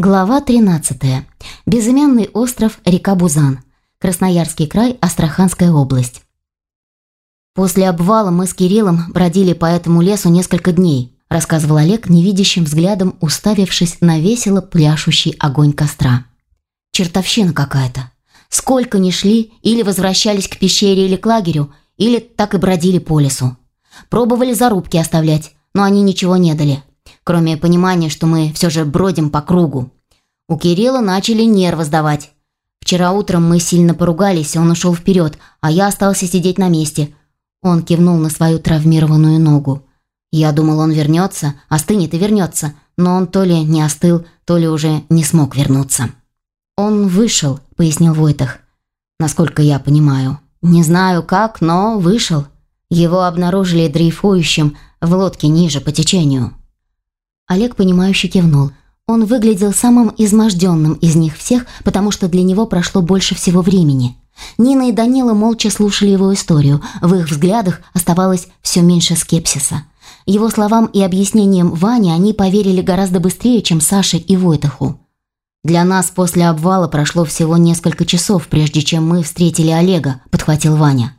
Глава 13. Безымянный остров, река Бузан. Красноярский край, Астраханская область. После обвала мы с Кириллом бродили по этому лесу несколько дней, рассказывал Олег невидящим взглядом, уставившись на весело пляшущий огонь костра. Чертовщина какая-то. Сколько ни шли, или возвращались к пещере или к лагерю, или так и бродили по лесу. Пробовали зарубки оставлять, но они ничего не дали, кроме понимания, что мы все же бродим по кругу. У Кирилла начали нервы сдавать. Вчера утром мы сильно поругались, он ушел вперед, а я остался сидеть на месте. Он кивнул на свою травмированную ногу. Я думал, он вернется, остынет и вернется, но он то ли не остыл, то ли уже не смог вернуться. «Он вышел», — пояснил Войтах. «Насколько я понимаю. Не знаю как, но вышел. Его обнаружили дрейфующим в лодке ниже по течению». Олег, понимающе кивнул. Он выглядел самым изможденным из них всех, потому что для него прошло больше всего времени. Нина и Данила молча слушали его историю. В их взглядах оставалось все меньше скепсиса. Его словам и объяснениям Вани они поверили гораздо быстрее, чем Саше и Войтаху. «Для нас после обвала прошло всего несколько часов, прежде чем мы встретили Олега», – подхватил Ваня.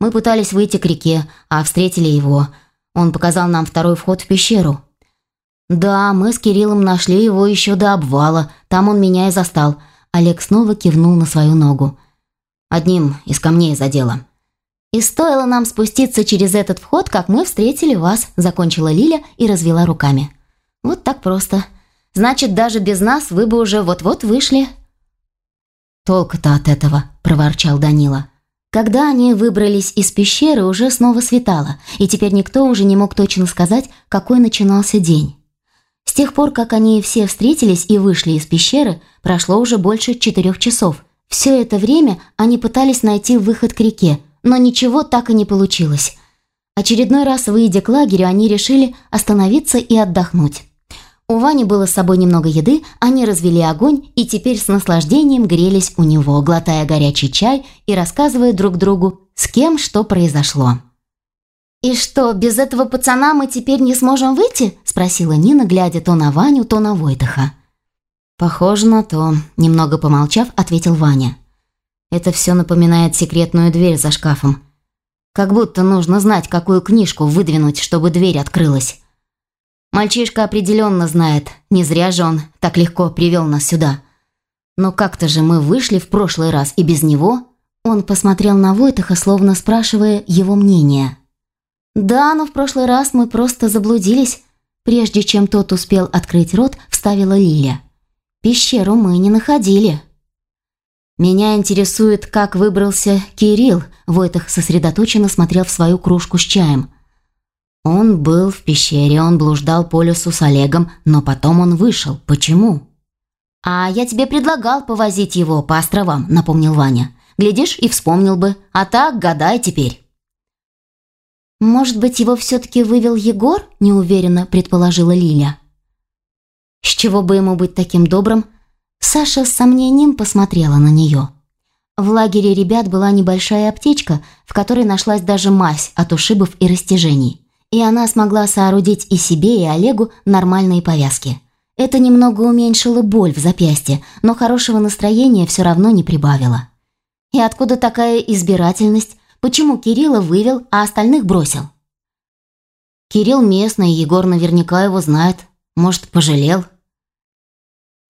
«Мы пытались выйти к реке, а встретили его. Он показал нам второй вход в пещеру». «Да, мы с Кириллом нашли его еще до обвала. Там он меня и застал». Олег снова кивнул на свою ногу. «Одним из камней задело». «И стоило нам спуститься через этот вход, как мы встретили вас», – закончила Лиля и развела руками. «Вот так просто. Значит, даже без нас вы бы уже вот-вот вышли». «Толк-то от этого», – проворчал Данила. Когда они выбрались из пещеры, уже снова светало, и теперь никто уже не мог точно сказать, какой начинался день. С тех пор, как они все встретились и вышли из пещеры, прошло уже больше четырех часов. Все это время они пытались найти выход к реке, но ничего так и не получилось. Очередной раз, выйдя к лагерю, они решили остановиться и отдохнуть. У Вани было с собой немного еды, они развели огонь и теперь с наслаждением грелись у него, глотая горячий чай и рассказывая друг другу, с кем что произошло. «И что, без этого пацана мы теперь не сможем выйти?» – спросила Нина, глядя то на Ваню, то на Войтаха. «Похоже на то», – немного помолчав, ответил Ваня. «Это все напоминает секретную дверь за шкафом. Как будто нужно знать, какую книжку выдвинуть, чтобы дверь открылась. Мальчишка определенно знает, не зря же он так легко привел нас сюда. Но как-то же мы вышли в прошлый раз, и без него...» Он посмотрел на Войтаха, словно спрашивая его мнение. «Да, но в прошлый раз мы просто заблудились». Прежде чем тот успел открыть рот, вставила Лиля. «Пещеру мы не находили». «Меня интересует, как выбрался Кирилл», – Войтах сосредоточенно смотрел в свою кружку с чаем. «Он был в пещере, он блуждал по лесу с Олегом, но потом он вышел. Почему?» «А я тебе предлагал повозить его по островам», – напомнил Ваня. «Глядишь, и вспомнил бы. А так гадай теперь». «Может быть, его все-таки вывел Егор?» – неуверенно предположила Лиля. «С чего бы ему быть таким добрым?» Саша с сомнением посмотрела на нее. В лагере ребят была небольшая аптечка, в которой нашлась даже мазь от ушибов и растяжений. И она смогла соорудить и себе, и Олегу нормальные повязки. Это немного уменьшило боль в запястье, но хорошего настроения все равно не прибавило. И откуда такая избирательность? Почему Кирилла вывел, а остальных бросил? Кирилл местный, Егор наверняка его знает. Может, пожалел?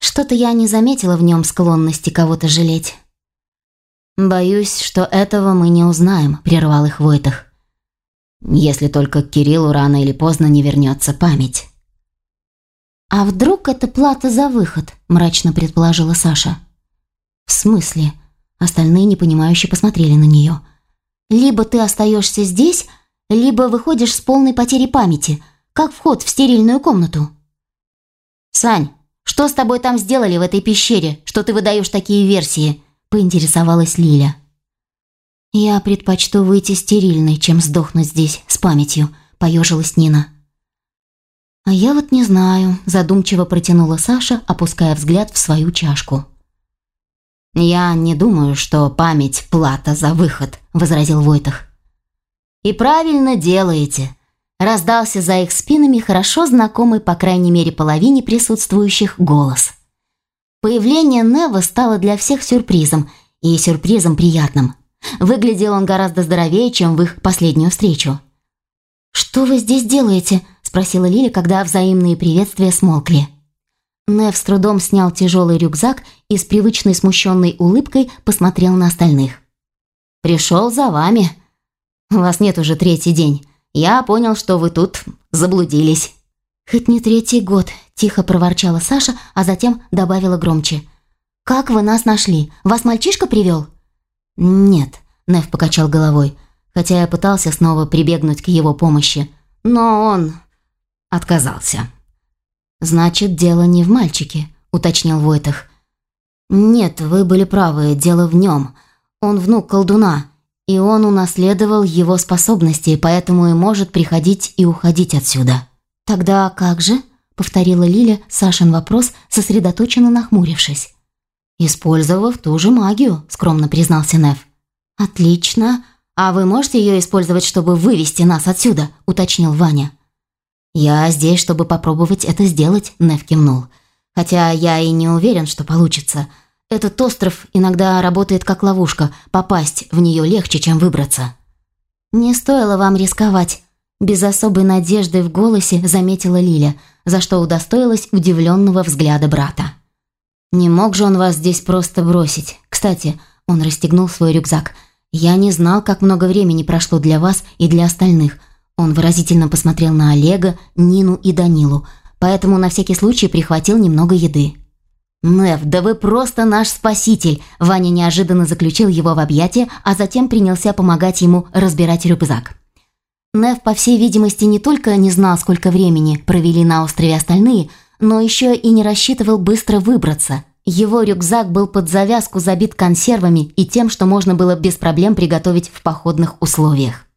Что-то я не заметила в нем склонности кого-то жалеть. «Боюсь, что этого мы не узнаем», – прервал их Войтах. «Если только Кириллу рано или поздно не вернется память». «А вдруг это плата за выход?» – мрачно предположила Саша. «В смысле?» Остальные непонимающе посмотрели на нее. Либо ты остаешься здесь, либо выходишь с полной потерей памяти, как вход в стерильную комнату. «Сань, что с тобой там сделали в этой пещере, что ты выдаешь такие версии?» – поинтересовалась Лиля. «Я предпочту выйти стерильной, чем сдохнуть здесь с памятью», – поежилась Нина. «А я вот не знаю», – задумчиво протянула Саша, опуская взгляд в свою чашку. «Я не думаю, что память – плата за выход», – возразил Войтах. «И правильно делаете», – раздался за их спинами хорошо знакомый, по крайней мере, половине присутствующих голос. Появление Нева стало для всех сюрпризом, и сюрпризом приятным. Выглядел он гораздо здоровее, чем в их последнюю встречу. «Что вы здесь делаете?» – спросила Лили, когда взаимные приветствия смолкли. Нев с трудом снял тяжелый рюкзак и с привычной смущенной улыбкой посмотрел на остальных. «Пришел за вами. Вас нет уже третий день. Я понял, что вы тут заблудились». «Хоть не третий год», – тихо проворчала Саша, а затем добавила громче. «Как вы нас нашли? Вас мальчишка привел?» «Нет», – Нев покачал головой, хотя я пытался снова прибегнуть к его помощи. Но он отказался. «Значит, дело не в мальчике», – уточнил Войтах. «Нет, вы были правы, дело в нем. Он внук колдуна, и он унаследовал его способности, поэтому и может приходить и уходить отсюда». «Тогда как же?» – повторила Лиля Сашин вопрос, сосредоточенно нахмурившись. «Использовав ту же магию», – скромно признался Нев. «Отлично. А вы можете ее использовать, чтобы вывести нас отсюда?» – уточнил Ваня. «Я здесь, чтобы попробовать это сделать», – Нев кивнул. «Хотя я и не уверен, что получится. Этот остров иногда работает как ловушка, попасть в нее легче, чем выбраться». «Не стоило вам рисковать», без особой надежды в голосе заметила Лиля, за что удостоилась удивленного взгляда брата. «Не мог же он вас здесь просто бросить. Кстати, он расстегнул свой рюкзак. Я не знал, как много времени прошло для вас и для остальных. Он выразительно посмотрел на Олега, Нину и Данилу, поэтому на всякий случай прихватил немного еды». «Нев, да вы просто наш спаситель!» Ваня неожиданно заключил его в объятия, а затем принялся помогать ему разбирать рюкзак. Нев, по всей видимости, не только не знал, сколько времени провели на острове остальные, но еще и не рассчитывал быстро выбраться. Его рюкзак был под завязку забит консервами и тем, что можно было без проблем приготовить в походных условиях.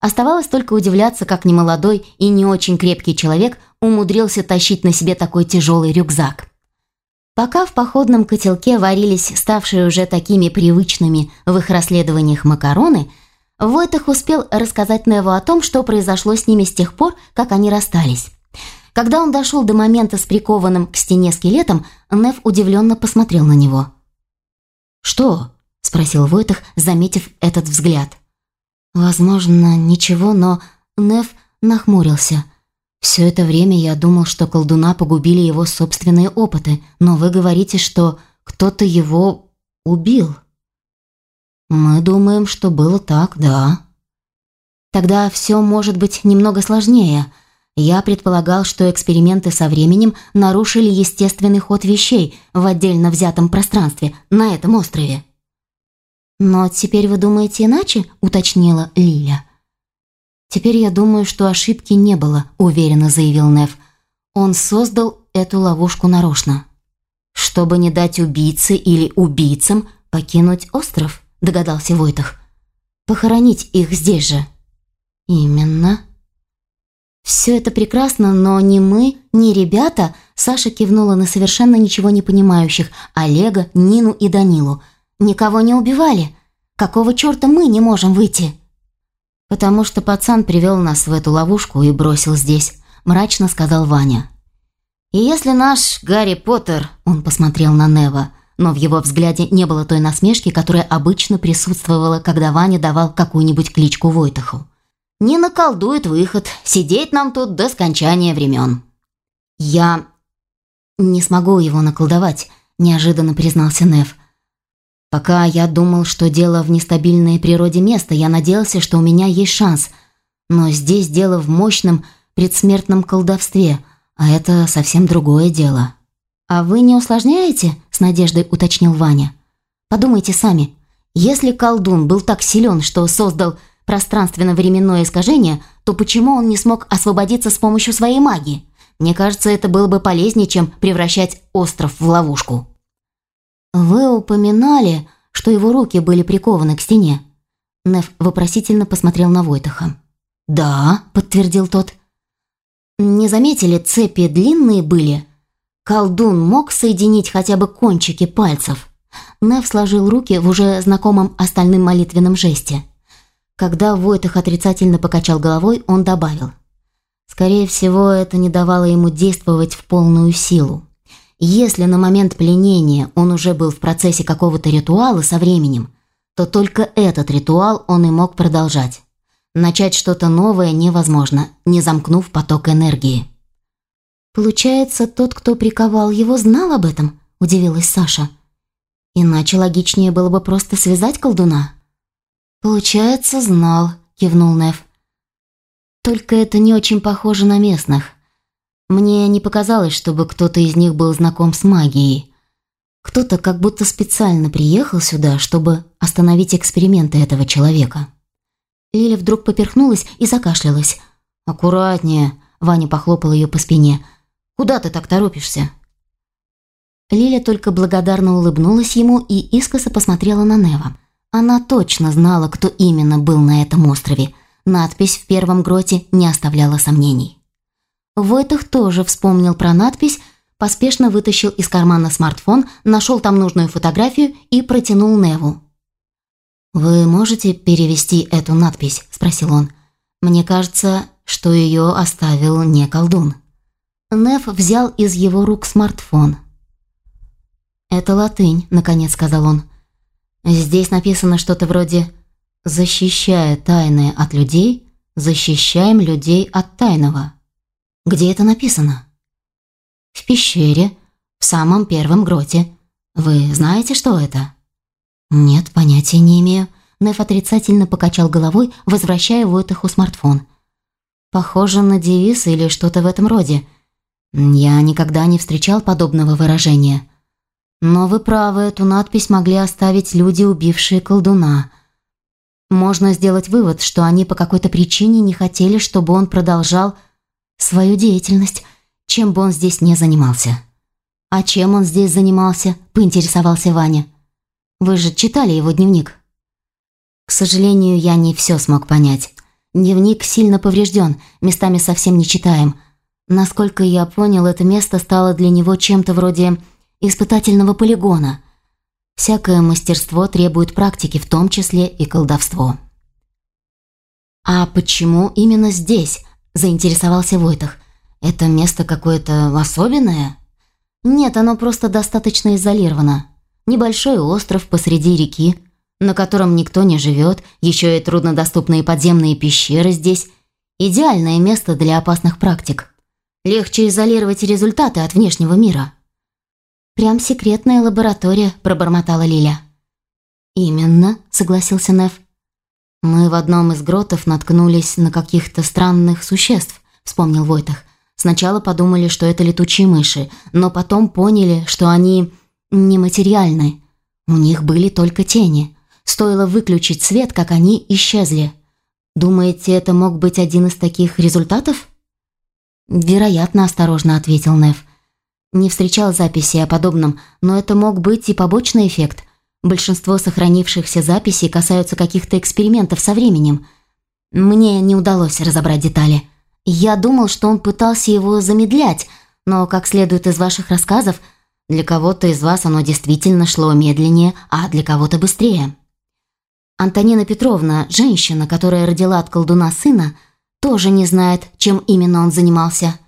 Оставалось только удивляться, как немолодой и не очень крепкий человек умудрился тащить на себе такой тяжелый рюкзак. Пока в походном котелке варились ставшие уже такими привычными в их расследованиях макароны – Войтах успел рассказать Неву о том, что произошло с ними с тех пор, как они расстались. Когда он дошел до момента с прикованным к стене скелетом, Нев удивленно посмотрел на него. «Что?» – спросил Войтах, заметив этот взгляд. «Возможно, ничего, но...» Нев нахмурился. «Все это время я думал, что колдуна погубили его собственные опыты, но вы говорите, что кто-то его убил». Мы думаем, что было так, да. Тогда все может быть немного сложнее. Я предполагал, что эксперименты со временем нарушили естественный ход вещей в отдельно взятом пространстве на этом острове. «Но теперь вы думаете иначе?» – уточнила Лиля. «Теперь я думаю, что ошибки не было», – уверенно заявил Нев. «Он создал эту ловушку нарочно, чтобы не дать убийце или убийцам покинуть остров» догадался Войтах. «Похоронить их здесь же». «Именно». «Все это прекрасно, но ни мы, ни ребята...» Саша кивнула на совершенно ничего не понимающих Олега, Нину и Данилу. «Никого не убивали. Какого черта мы не можем выйти?» «Потому что пацан привел нас в эту ловушку и бросил здесь», – мрачно сказал Ваня. «И если наш Гарри Поттер...» – он посмотрел на Нева – но в его взгляде не было той насмешки, которая обычно присутствовала, когда Ваня давал какую-нибудь кличку Войтаху. «Не наколдует выход, сидеть нам тут до скончания времен». «Я не смогу его наколдовать», – неожиданно признался Нев. «Пока я думал, что дело в нестабильной природе места, я надеялся, что у меня есть шанс. Но здесь дело в мощном предсмертном колдовстве, а это совсем другое дело». «А вы не усложняете?» – с надеждой уточнил Ваня. «Подумайте сами. Если колдун был так силен, что создал пространственно-временное искажение, то почему он не смог освободиться с помощью своей магии? Мне кажется, это было бы полезнее, чем превращать остров в ловушку». «Вы упоминали, что его руки были прикованы к стене?» Неф вопросительно посмотрел на Войтаха. «Да», – подтвердил тот. «Не заметили, цепи длинные были?» Колдун мог соединить хотя бы кончики пальцев. Нев сложил руки в уже знакомом остальным молитвенном жесте. Когда Войтах отрицательно покачал головой, он добавил. Скорее всего, это не давало ему действовать в полную силу. Если на момент пленения он уже был в процессе какого-то ритуала со временем, то только этот ритуал он и мог продолжать. Начать что-то новое невозможно, не замкнув поток энергии. «Получается, тот, кто приковал его, знал об этом?» – удивилась Саша. «Иначе логичнее было бы просто связать колдуна». «Получается, знал», – кивнул Нев. «Только это не очень похоже на местных. Мне не показалось, чтобы кто-то из них был знаком с магией. Кто-то как будто специально приехал сюда, чтобы остановить эксперименты этого человека». Лиля вдруг поперхнулась и закашлялась. «Аккуратнее», – Ваня похлопал ее по спине. «Куда ты так торопишься?» Лиля только благодарно улыбнулась ему и искоса посмотрела на Нева. Она точно знала, кто именно был на этом острове. Надпись в первом гроте не оставляла сомнений. Войтах тоже вспомнил про надпись, поспешно вытащил из кармана смартфон, нашел там нужную фотографию и протянул Неву. «Вы можете перевести эту надпись?» – спросил он. «Мне кажется, что ее оставил не колдун». Неф взял из его рук смартфон. «Это латынь», – наконец сказал он. «Здесь написано что-то вроде «Защищая тайное от людей, защищаем людей от тайного». Где это написано?» «В пещере, в самом первом гроте. Вы знаете, что это?» «Нет, понятия не имею». Неф отрицательно покачал головой, возвращая Войтаху смартфон. «Похоже на девиз или что-то в этом роде. Я никогда не встречал подобного выражения. Но вы правы, эту надпись могли оставить люди, убившие колдуна. Можно сделать вывод, что они по какой-то причине не хотели, чтобы он продолжал свою деятельность, чем бы он здесь не занимался». «А чем он здесь занимался?» – поинтересовался Ваня. Вы же читали его дневник?» К сожалению, я не все смог понять. Дневник сильно поврежден, местами совсем не читаем. Насколько я понял, это место стало для него чем-то вроде испытательного полигона. Всякое мастерство требует практики, в том числе и колдовство. «А почему именно здесь?» – заинтересовался Войтах. «Это место какое-то особенное?» «Нет, оно просто достаточно изолировано. Небольшой остров посреди реки, на котором никто не живет, еще и труднодоступные подземные пещеры здесь. Идеальное место для опасных практик. Легче изолировать результаты от внешнего мира. «Прям секретная лаборатория», – пробормотала Лиля. «Именно», – согласился Нев. «Мы в одном из гротов наткнулись на каких-то странных существ», – вспомнил Войтах. «Сначала подумали, что это летучие мыши, но потом поняли, что они нематериальны. У них были только тени. Стоило выключить свет, как они исчезли. Думаете, это мог быть один из таких результатов? Вероятно, осторожно ответил Нев. Не встречал записи о подобном, но это мог быть и побочный эффект. Большинство сохранившихся записей касаются каких-то экспериментов со временем. Мне не удалось разобрать детали. Я думал, что он пытался его замедлять, но, как следует из ваших рассказов, для кого-то из вас оно действительно шло медленнее, а для кого-то быстрее. Антонина Петровна, женщина, которая родила от колдуна сына, тоже не знает, чем именно он занимался.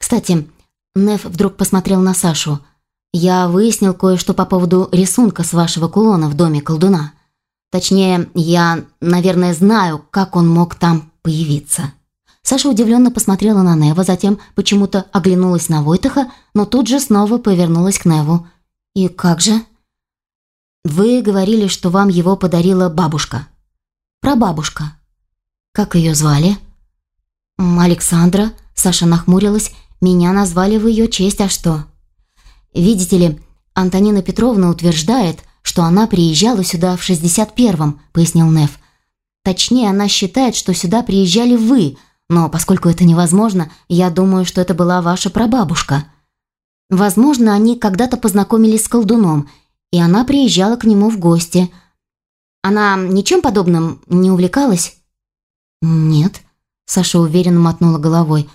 Кстати, Неф вдруг посмотрел на Сашу. «Я выяснил кое-что по поводу рисунка с вашего кулона в доме колдуна. Точнее, я, наверное, знаю, как он мог там появиться». Саша удивленно посмотрела на Нева, затем почему-то оглянулась на Войтаха, но тут же снова повернулась к Неву. «И как же?» «Вы говорили, что вам его подарила бабушка». «Прабабушка». «Как ее звали?» «Александра», — Саша нахмурилась, — «меня назвали в ее честь, а что?» «Видите ли, Антонина Петровна утверждает, что она приезжала сюда в 61-м», — пояснил Нев. «Точнее, она считает, что сюда приезжали вы, но поскольку это невозможно, я думаю, что это была ваша прабабушка. Возможно, они когда-то познакомились с колдуном, и она приезжала к нему в гости. Она ничем подобным не увлекалась? Нет, Саша уверенно мотнула головой.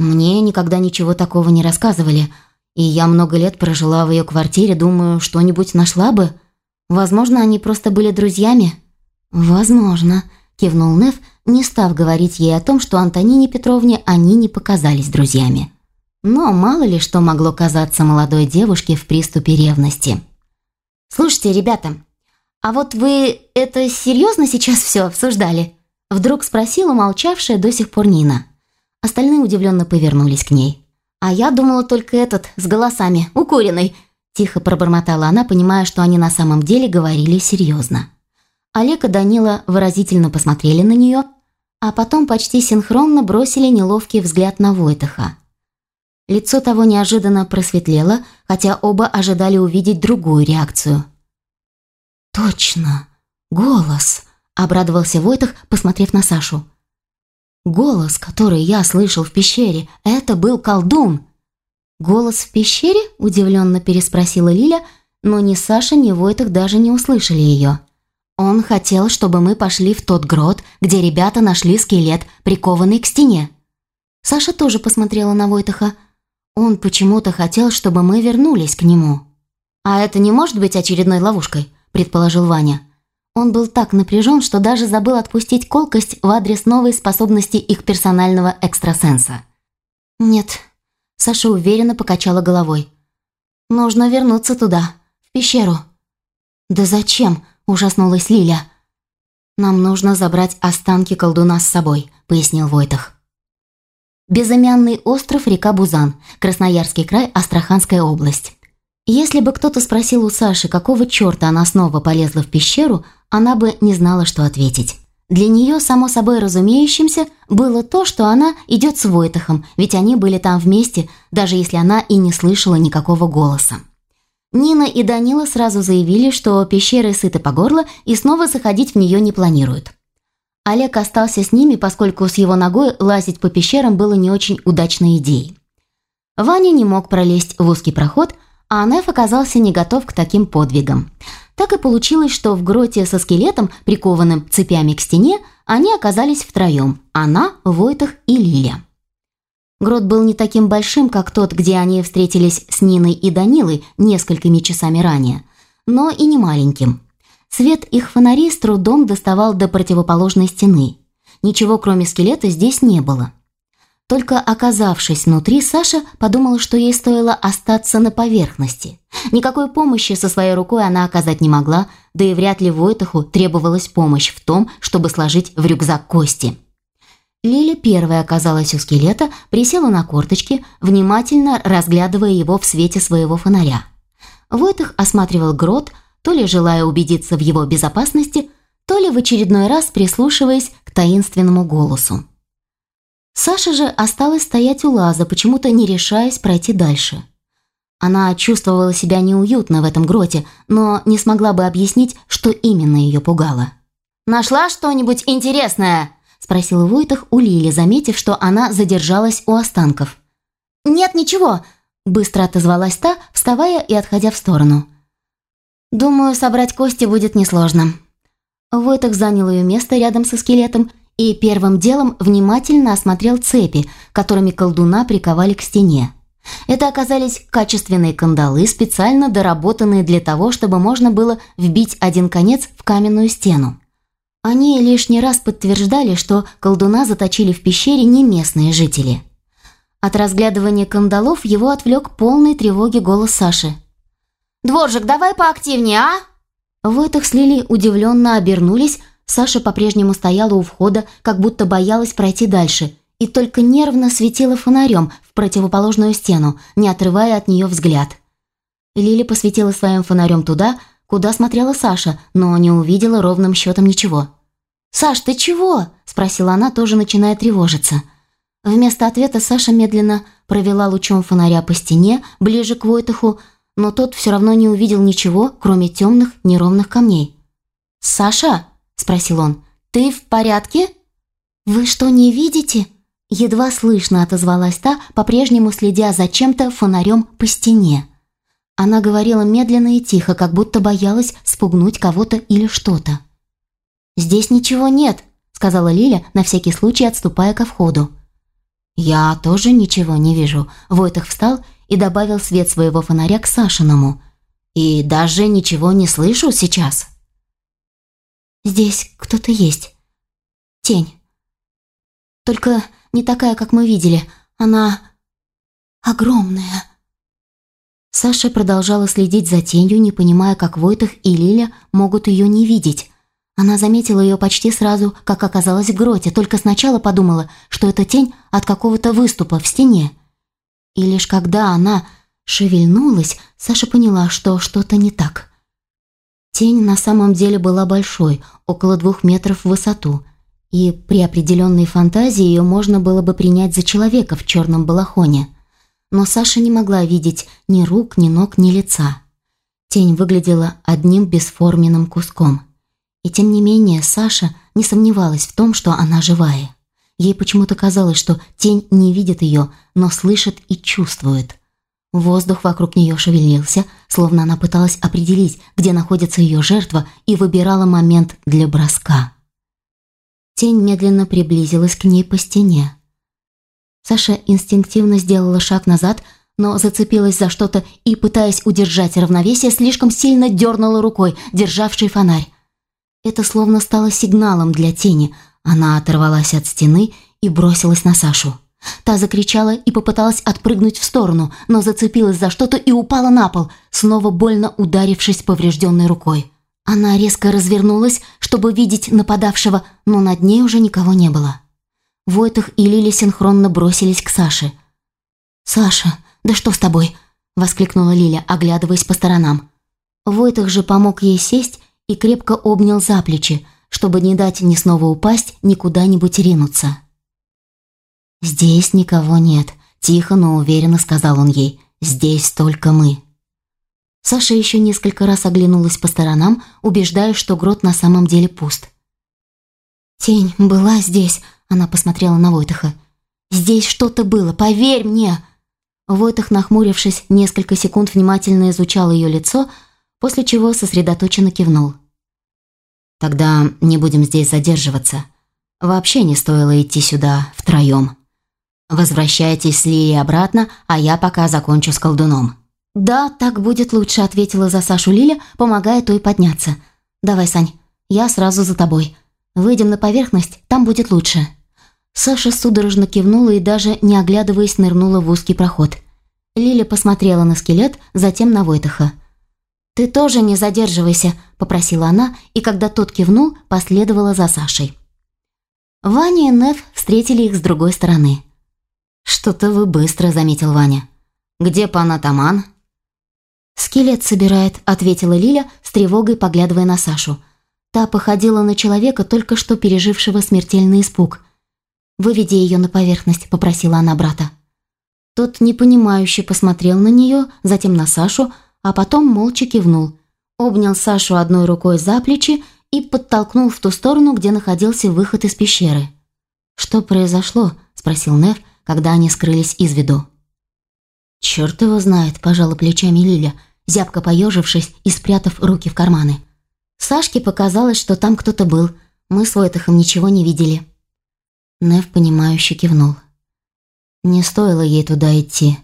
Мне никогда ничего такого не рассказывали, и я много лет прожила в ее квартире, думаю, что-нибудь нашла бы. Возможно, они просто были друзьями. Возможно, кивнул Нев, не став говорить ей о том, что Антонине Петровне они не показались друзьями. Но мало ли что могло казаться молодой девушке в приступе ревности. «Слушайте, ребята, а вот вы это серьезно сейчас все обсуждали?» Вдруг спросила молчавшая до сих пор Нина. Остальные удивленно повернулись к ней. «А я думала только этот, с голосами, укуренный», тихо пробормотала она, понимая, что они на самом деле говорили серьезно. Олег и Данила выразительно посмотрели на нее, а потом почти синхронно бросили неловкий взгляд на Войтаха. Лицо того неожиданно просветлело, хотя оба ожидали увидеть другую реакцию. «Точно! Голос!» – обрадовался Войтах, посмотрев на Сашу. «Голос, который я слышал в пещере, это был колдун!» «Голос в пещере?» – удивленно переспросила Лиля, но ни Саша, ни Войтах даже не услышали ее. «Он хотел, чтобы мы пошли в тот грот, где ребята нашли скелет, прикованный к стене». Саша тоже посмотрела на Войтаха – он почему-то хотел, чтобы мы вернулись к нему. «А это не может быть очередной ловушкой», – предположил Ваня. Он был так напряжен, что даже забыл отпустить колкость в адрес новой способности их персонального экстрасенса. «Нет», – Саша уверенно покачала головой. «Нужно вернуться туда, в пещеру». «Да зачем?» – ужаснулась Лиля. «Нам нужно забрать останки колдуна с собой», – пояснил Войтах. Безымянный остров река Бузан, Красноярский край, Астраханская область. Если бы кто-то спросил у Саши, какого черта она снова полезла в пещеру, она бы не знала, что ответить. Для нее, само собой разумеющимся, было то, что она идет с Войтахом, ведь они были там вместе, даже если она и не слышала никакого голоса. Нина и Данила сразу заявили, что пещеры сыты по горло и снова заходить в нее не планируют. Олег остался с ними, поскольку с его ногой лазить по пещерам было не очень удачной идеей. Ваня не мог пролезть в узкий проход, а Неф оказался не готов к таким подвигам. Так и получилось, что в гроте со скелетом, прикованным цепями к стене, они оказались втроем – она, Войтах и Лиля. Грот был не таким большим, как тот, где они встретились с Ниной и Данилой несколькими часами ранее, но и не маленьким – Свет их фонарей с трудом доставал до противоположной стены. Ничего, кроме скелета, здесь не было. Только оказавшись внутри, Саша подумала, что ей стоило остаться на поверхности. Никакой помощи со своей рукой она оказать не могла, да и вряд ли Войтаху требовалась помощь в том, чтобы сложить в рюкзак кости. Лиля первая оказалась у скелета, присела на корточки, внимательно разглядывая его в свете своего фонаря. Войтах осматривал грот, то ли желая убедиться в его безопасности, то ли в очередной раз прислушиваясь к таинственному голосу. Саша же осталась стоять у лаза, почему-то не решаясь пройти дальше. Она чувствовала себя неуютно в этом гроте, но не смогла бы объяснить, что именно ее пугало. «Нашла что-нибудь интересное?» – спросил Войтах у Лили, заметив, что она задержалась у останков. «Нет, ничего», – быстро отозвалась та, вставая и отходя в сторону. Думаю, собрать кости будет несложно. Войтах занял ее место рядом со скелетом и первым делом внимательно осмотрел цепи, которыми колдуна приковали к стене. Это оказались качественные кандалы, специально доработанные для того, чтобы можно было вбить один конец в каменную стену. Они лишний раз подтверждали, что колдуна заточили в пещере не местные жители. От разглядывания кандалов его отвлек полный тревоги голос Саши – «Дворжик, давай поактивнее, а?» Войтах с Лили удивленно обернулись, Саша по-прежнему стояла у входа, как будто боялась пройти дальше, и только нервно светила фонарем в противоположную стену, не отрывая от нее взгляд. Лили посветила своим фонарем туда, куда смотрела Саша, но не увидела ровным счетом ничего. «Саш, ты чего?» – спросила она, тоже начиная тревожиться. Вместо ответа Саша медленно провела лучом фонаря по стене, ближе к Войтаху, но тот все равно не увидел ничего, кроме темных неровных камней. «Саша?» – спросил он. «Ты в порядке?» «Вы что, не видите?» Едва слышно отозвалась та, по-прежнему следя за чем-то фонарем по стене. Она говорила медленно и тихо, как будто боялась спугнуть кого-то или что-то. «Здесь ничего нет», – сказала Лиля, на всякий случай отступая ко входу. «Я тоже ничего не вижу». Войтах встал и добавил свет своего фонаря к Сашиному. «И даже ничего не слышу сейчас». «Здесь кто-то есть. Тень. Только не такая, как мы видели. Она... огромная». Саша продолжала следить за тенью, не понимая, как Войтах и Лиля могут ее не видеть. Она заметила ее почти сразу, как оказалась в гроте, только сначала подумала, что это тень от какого-то выступа в стене. И лишь когда она шевельнулась, Саша поняла, что что-то не так. Тень на самом деле была большой, около двух метров в высоту, и при определенной фантазии ее можно было бы принять за человека в черном балахоне. Но Саша не могла видеть ни рук, ни ног, ни лица. Тень выглядела одним бесформенным куском. И тем не менее Саша не сомневалась в том, что она живая. Ей почему-то казалось, что тень не видит ее, но слышит и чувствует – Воздух вокруг нее шевелился, словно она пыталась определить, где находится ее жертва, и выбирала момент для броска. Тень медленно приблизилась к ней по стене. Саша инстинктивно сделала шаг назад, но зацепилась за что-то и, пытаясь удержать равновесие, слишком сильно дернула рукой, державшей фонарь. Это словно стало сигналом для тени. Она оторвалась от стены и бросилась на Сашу. Та закричала и попыталась отпрыгнуть в сторону, но зацепилась за что-то и упала на пол, снова больно ударившись поврежденной рукой. Она резко развернулась, чтобы видеть нападавшего, но над ней уже никого не было. Войтах и Лили синхронно бросились к Саше. «Саша, да что с тобой?» – воскликнула Лиля, оглядываясь по сторонам. Войтах же помог ей сесть и крепко обнял за плечи, чтобы не дать ни снова упасть, ни куда-нибудь ринуться. «Здесь никого нет», – тихо, но уверенно сказал он ей. «Здесь только мы». Саша еще несколько раз оглянулась по сторонам, убеждая, что грот на самом деле пуст. «Тень была здесь», – она посмотрела на Войтаха. «Здесь что-то было, поверь мне!» Войтах, нахмурившись, несколько секунд внимательно изучал ее лицо, после чего сосредоточенно кивнул. «Тогда не будем здесь задерживаться. Вообще не стоило идти сюда втроем». «Возвращайтесь с Лией обратно, а я пока закончу с колдуном». «Да, так будет лучше», — ответила за Сашу Лиля, помогая той подняться. «Давай, Сань, я сразу за тобой. Выйдем на поверхность, там будет лучше». Саша судорожно кивнула и даже, не оглядываясь, нырнула в узкий проход. Лиля посмотрела на скелет, затем на Войтаха. «Ты тоже не задерживайся», — попросила она, и когда тот кивнул, последовала за Сашей. Ваня и Нев встретили их с другой стороны. «Что-то вы быстро», — заметил Ваня. «Где пан Атаман?» «Скелет собирает», — ответила Лиля, с тревогой поглядывая на Сашу. Та походила на человека, только что пережившего смертельный испуг. «Выведи ее на поверхность», — попросила она брата. Тот непонимающе посмотрел на нее, затем на Сашу, а потом молча кивнул. Обнял Сашу одной рукой за плечи и подтолкнул в ту сторону, где находился выход из пещеры. «Что произошло?» – спросил Нев, когда они скрылись из виду. «Черт его знает», – пожала плечами Лиля, зябко поежившись и спрятав руки в карманы. Сашке показалось, что там кто-то был. Мы с Войтахом ничего не видели. Нев, понимающе кивнул. Не стоило ей туда идти.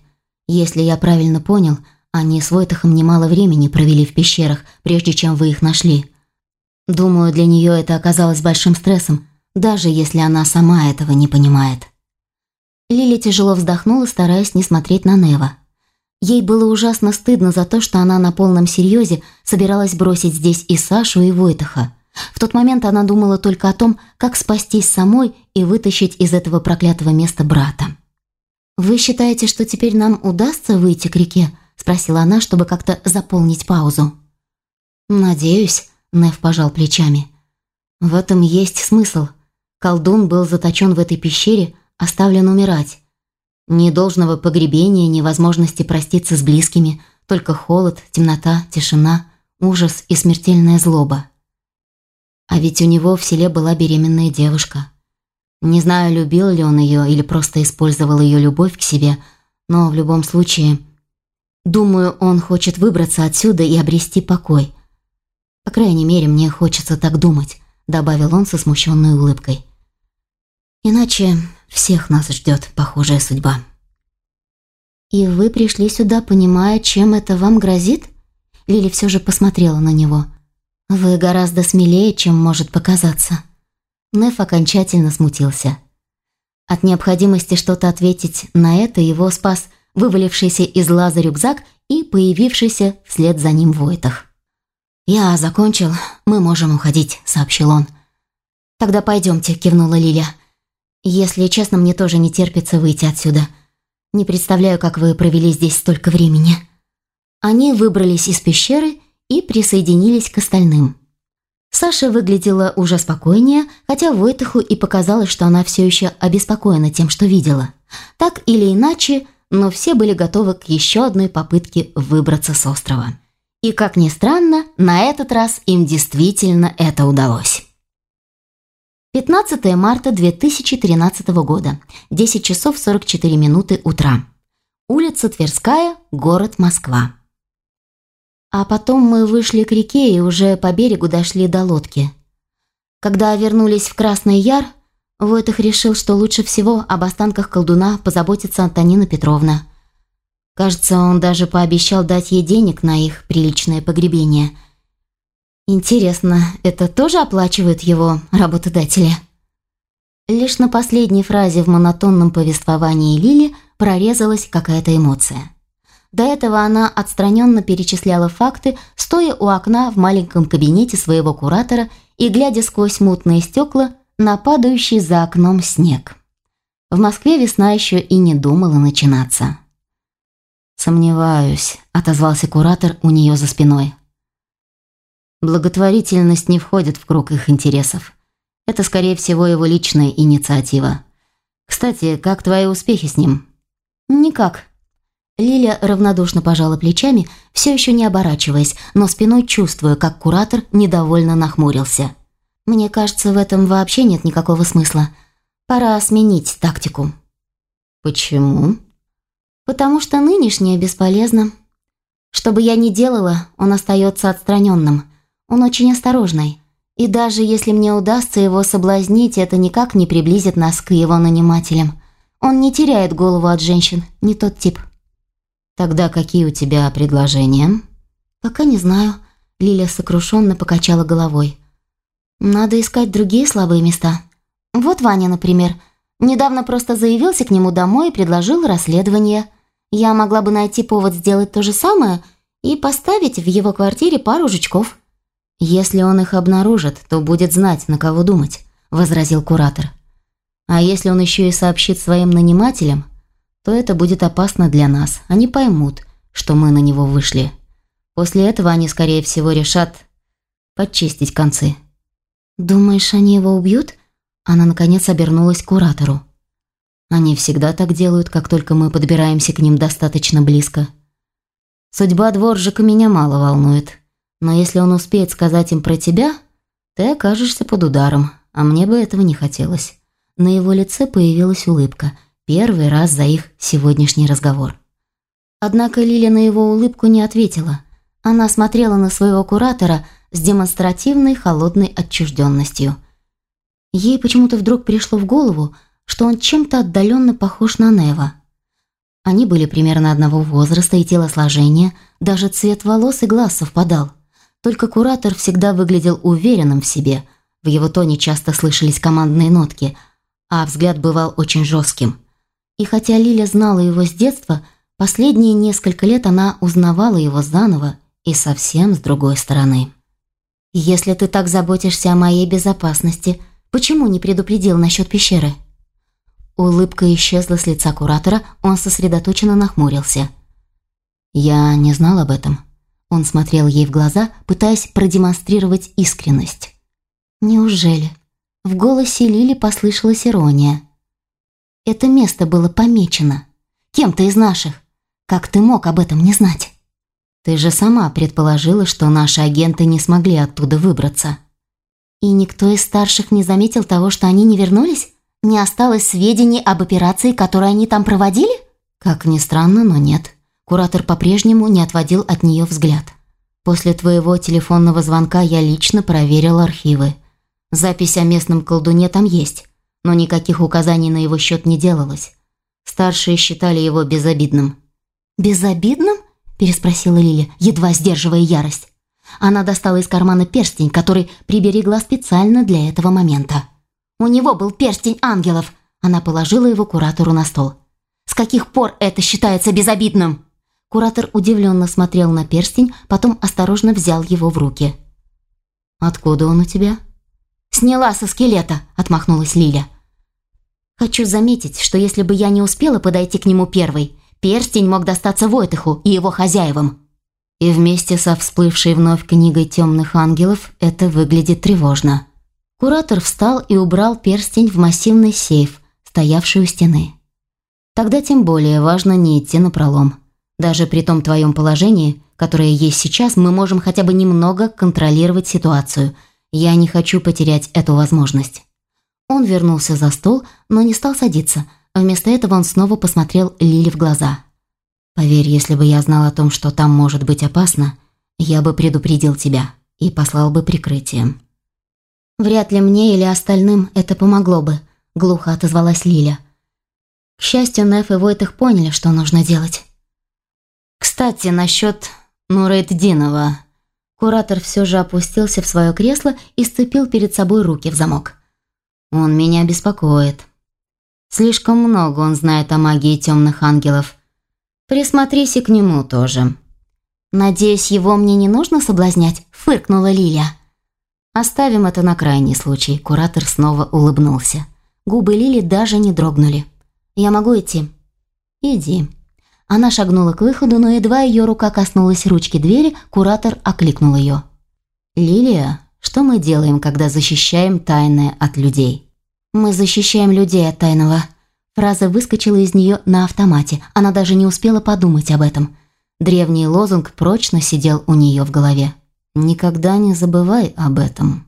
Если я правильно понял, они с Войтахом немало времени провели в пещерах, прежде чем вы их нашли. Думаю, для нее это оказалось большим стрессом, даже если она сама этого не понимает. Лили тяжело вздохнула, стараясь не смотреть на Нева. Ей было ужасно стыдно за то, что она на полном серьезе собиралась бросить здесь и Сашу, и Войтаха. В тот момент она думала только о том, как спастись самой и вытащить из этого проклятого места брата. «Вы считаете, что теперь нам удастся выйти к реке?» – спросила она, чтобы как-то заполнить паузу. «Надеюсь», – Нев пожал плечами. «В этом есть смысл. Колдун был заточен в этой пещере – оставлен умирать. Ни должного погребения, ни возможности проститься с близкими, только холод, темнота, тишина, ужас и смертельная злоба. А ведь у него в селе была беременная девушка. Не знаю, любил ли он ее или просто использовал ее любовь к себе, но в любом случае... Думаю, он хочет выбраться отсюда и обрести покой. По крайней мере, мне хочется так думать, добавил он со смущенной улыбкой. Иначе всех нас ждет похожая судьба. «И вы пришли сюда, понимая, чем это вам грозит?» Лили все же посмотрела на него. «Вы гораздо смелее, чем может показаться». Неф окончательно смутился. От необходимости что-то ответить на это его спас вывалившийся из лаза рюкзак и появившийся вслед за ним Войтах. «Я закончил, мы можем уходить», — сообщил он. «Тогда пойдемте», — кивнула Лиля. «Если честно, мне тоже не терпится выйти отсюда. Не представляю, как вы провели здесь столько времени». Они выбрались из пещеры и присоединились к остальным. Саша выглядела уже спокойнее, хотя Войтаху и показалось, что она все еще обеспокоена тем, что видела. Так или иначе, но все были готовы к еще одной попытке выбраться с острова. И, как ни странно, на этот раз им действительно это удалось. 15 марта 2013 года, 10 часов 44 минуты утра. Улица Тверская, город Москва. А потом мы вышли к реке и уже по берегу дошли до лодки. Когда вернулись в Красный Яр, Войтах решил, что лучше всего об останках колдуна позаботится Антонина Петровна. Кажется, он даже пообещал дать ей денег на их приличное погребение. Интересно, это тоже оплачивают его работодатели? Лишь на последней фразе в монотонном повествовании Лили прорезалась какая-то эмоция. До этого она отстраненно перечисляла факты, стоя у окна в маленьком кабинете своего куратора и глядя сквозь мутные стекла на падающий за окном снег. В Москве весна еще и не думала начинаться. «Сомневаюсь», — отозвался куратор у нее за спиной. «Благотворительность не входит в круг их интересов. Это, скорее всего, его личная инициатива. Кстати, как твои успехи с ним?» «Никак», Лиля равнодушно пожала плечами, все еще не оборачиваясь, но спиной чувствуя, как куратор недовольно нахмурился. «Мне кажется, в этом вообще нет никакого смысла. Пора сменить тактику». «Почему?» «Потому что нынешнее бесполезно. Что бы я ни делала, он остается отстраненным. Он очень осторожный. И даже если мне удастся его соблазнить, это никак не приблизит нас к его нанимателям. Он не теряет голову от женщин, не тот тип». «Тогда какие у тебя предложения?» «Пока не знаю», — Лиля сокрушенно покачала головой. «Надо искать другие слабые места. Вот Ваня, например. Недавно просто заявился к нему домой и предложил расследование. Я могла бы найти повод сделать то же самое и поставить в его квартире пару жучков». «Если он их обнаружит, то будет знать, на кого думать», — возразил куратор. «А если он еще и сообщит своим нанимателям, то это будет опасно для нас. Они поймут, что мы на него вышли. После этого они, скорее всего, решат подчистить концы. «Думаешь, они его убьют?» Она, наконец, обернулась к куратору. Они всегда так делают, как только мы подбираемся к ним достаточно близко. Судьба дворжика меня мало волнует. Но если он успеет сказать им про тебя, ты окажешься под ударом, а мне бы этого не хотелось. На его лице появилась улыбка – Первый раз за их сегодняшний разговор. Однако Лиля на его улыбку не ответила. Она смотрела на своего куратора с демонстративной холодной отчужденностью. Ей почему-то вдруг пришло в голову, что он чем-то отдаленно похож на Нева. Они были примерно одного возраста и телосложения, даже цвет волос и глаз совпадал. Только куратор всегда выглядел уверенным в себе, в его тоне часто слышались командные нотки, а взгляд бывал очень жестким. И хотя Лиля знала его с детства, последние несколько лет она узнавала его заново и совсем с другой стороны. «Если ты так заботишься о моей безопасности, почему не предупредил насчет пещеры?» Улыбка исчезла с лица куратора, он сосредоточенно нахмурился. «Я не знал об этом». Он смотрел ей в глаза, пытаясь продемонстрировать искренность. «Неужели?» В голосе Лили послышалась ирония. Это место было помечено. Кем-то из наших. Как ты мог об этом не знать? Ты же сама предположила, что наши агенты не смогли оттуда выбраться. И никто из старших не заметил того, что они не вернулись? Не осталось сведений об операции, которую они там проводили? Как ни странно, но нет. Куратор по-прежнему не отводил от нее взгляд. После твоего телефонного звонка я лично проверил архивы. Запись о местном колдуне там есть но никаких указаний на его счет не делалось. Старшие считали его безобидным. «Безобидным?» – переспросила Лиля, едва сдерживая ярость. Она достала из кармана перстень, который приберегла специально для этого момента. «У него был перстень ангелов!» Она положила его куратору на стол. С каких пор это считается безобидным?» Куратор удивленно смотрел на перстень, потом осторожно взял его в руки. «Откуда он у тебя?» «Сняла со скелета», — отмахнулась Лиля. «Хочу заметить, что если бы я не успела подойти к нему первой, перстень мог достаться Войтыху и его хозяевам». И вместе со всплывшей вновь книгой темных ангелов это выглядит тревожно. Куратор встал и убрал перстень в массивный сейф, стоявший у стены. Тогда тем более важно не идти на пролом. Даже при том твоем положении, которое есть сейчас, мы можем хотя бы немного контролировать ситуацию. Я не хочу потерять эту возможность. Он вернулся за стол, но не стал садиться. Вместо этого он снова посмотрел Лили в глаза. Поверь, если бы я знал о том, что там может быть опасно, я бы предупредил тебя и послал бы прикрытием. Вряд ли мне или остальным это помогло бы, глухо отозвалась Лиля. К счастью, Неф и Войтых поняли, что нужно делать. Кстати, насчет Нурейддинова. Куратор все же опустился в свое кресло и сцепил перед собой руки в замок. Он меня беспокоит. Слишком много он знает о магии темных ангелов – Присмотрись и к нему тоже». «Надеюсь, его мне не нужно соблазнять?» – фыркнула Лиля. «Оставим это на крайний случай», – куратор снова улыбнулся. Губы Лили даже не дрогнули. «Я могу идти?» «Иди». Она шагнула к выходу, но едва ее рука коснулась ручки двери, куратор окликнул ее. «Лилия, что мы делаем, когда защищаем тайное от людей?» «Мы защищаем людей от тайного», Фраза выскочила из нее на автомате, она даже не успела подумать об этом. Древний лозунг прочно сидел у нее в голове. «Никогда не забывай об этом».